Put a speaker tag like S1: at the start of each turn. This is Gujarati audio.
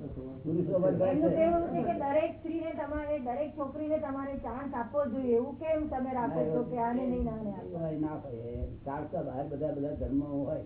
S1: પુરુષો વગર
S2: એમનું
S1: છે.
S2: દરેક સ્ત્રીને તમારે દરેક છોકરીને તમારે ચાન્સ આપવો જોઈએ એવું કેમ તમે રાખો છો કે આને નહીં ના
S1: હોય, ના હોય. તો બહાર બધા બધા ધર્મો હોય